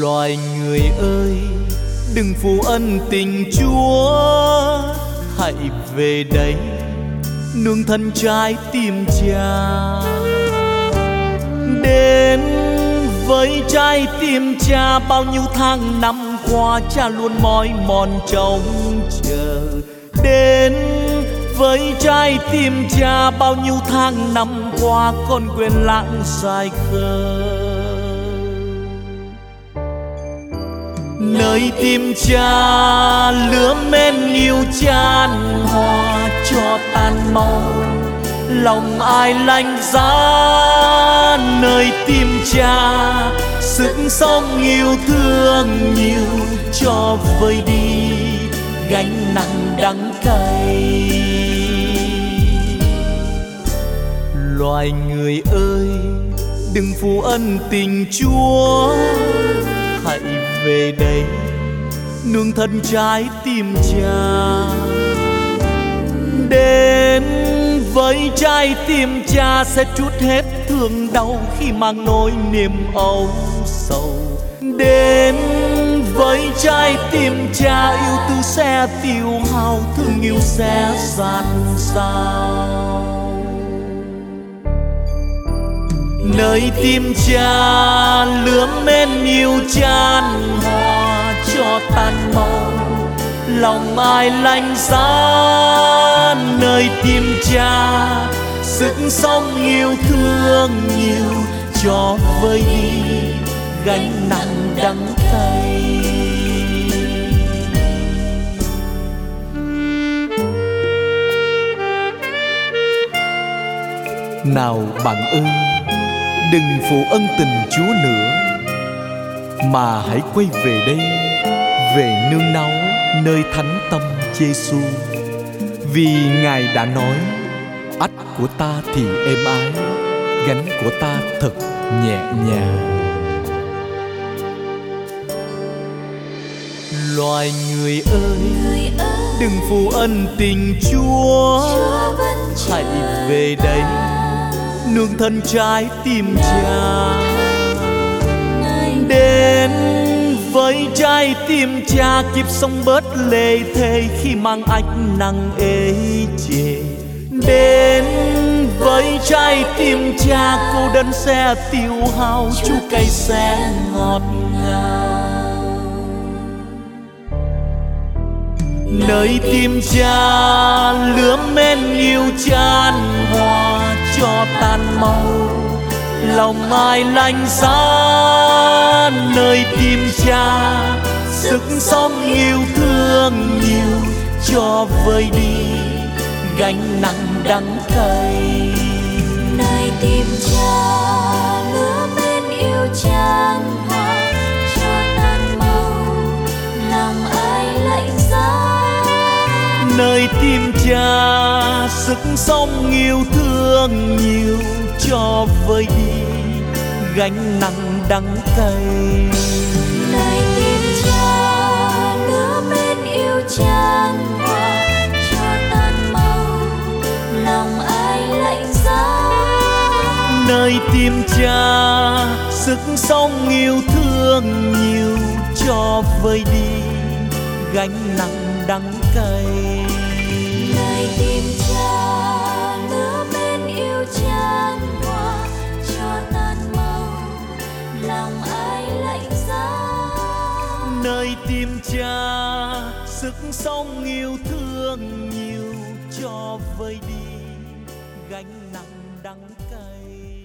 loài người ơi đừng phụ ân tình chúa. Hãy về đây, nương thân trái tim cha. Đến với trái tim cha, bao nhiêu tháng năm qua, cha luôn mỏi mòn trông chờ. Đến với trái tim cha, bao nhiêu tháng năm qua, con quên lãng dài khờ. Nơi tim cha lửa men yêu chan hòa cho tan mau lòng ai lạnh giá, nơi tim cha. Sức sống yêu thương nhiều cho vơi đi gánh nặng đắng cay. Loài người ơi, đừng phụ ân tình chúa hãy về đây. Nương thân trái tim cha. Đến với trái tim cha sẽ chút hết thương đau khi mang nỗi niềm âu sầu. Đến với trái tim cha, yêu tư sẽ tiêu hao, thương yêu sẽ gian sao nơi tim cha lửa men yêu chan hòa cho tan mau lòng ai lạnh giá nơi tim cha sức sống yêu thương nhiều cho vơi đi gánh nặng đắng cay. Nào bạn ơi đừng phụ ân tình Chúa nữa mà hãy quay về đây về nương náu nơi thánh tâm Giêsu vì Ngài đã nói ách của ta thì êm ái gánh của ta thật nhẹ nhàng. Loài người ơi đừng phụ ân tình Chúa. Hãy về đây nương thân trái tim cha. Đến với trái tim cha kịp sống bớt lệ thề khi mang ánh nắng ê chề. Đến với trái tim cha, cô đơn xe tiêu hao, chú cây xe ngọt ngào. Nơi tim cha, lứa men yêu chan hòa cho tan màu lòng ai lạnh giá nơi tim cha. Sức sống yêu thương nhiều cho vơi đi gánh nặng đắng cay. Nơi tim cha lửa men yêu chan hòa cho tan màu lòng ai lạnh giá nơi tim cha sức sống yêu thương nhiều cho vơi đi gánh nặng đắng cay. Nơi tim cha lửa men yêu chan hòa cho tan màu lòng ai lạnh giá? Nơi tim cha sức sống yêu thương nhiều cho vơi đi gánh nặng đắng cay. Nơi tim nơi tim cha, sức sống yêu thương nhiều cho vơi đi gánh nặng đắng cay.